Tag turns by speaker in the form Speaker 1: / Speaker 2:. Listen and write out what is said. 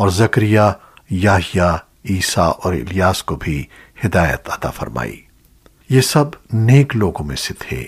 Speaker 1: اور زکریہ یاہیا عیسیٰ اور الیاس کو بھی ہدایت عطا فرمائی۔ یہ سب نیک لوگوں میں سے تھے۔